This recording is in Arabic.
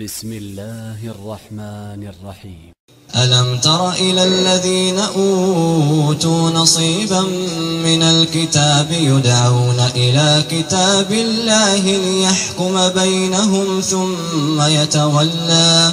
بسم الله الرحمن الرحيم. ألم تر إلى الذين أوتوا نصيبا من الكتاب يدعون إلى كتاب الله ليحكم بينهم ثم يتولى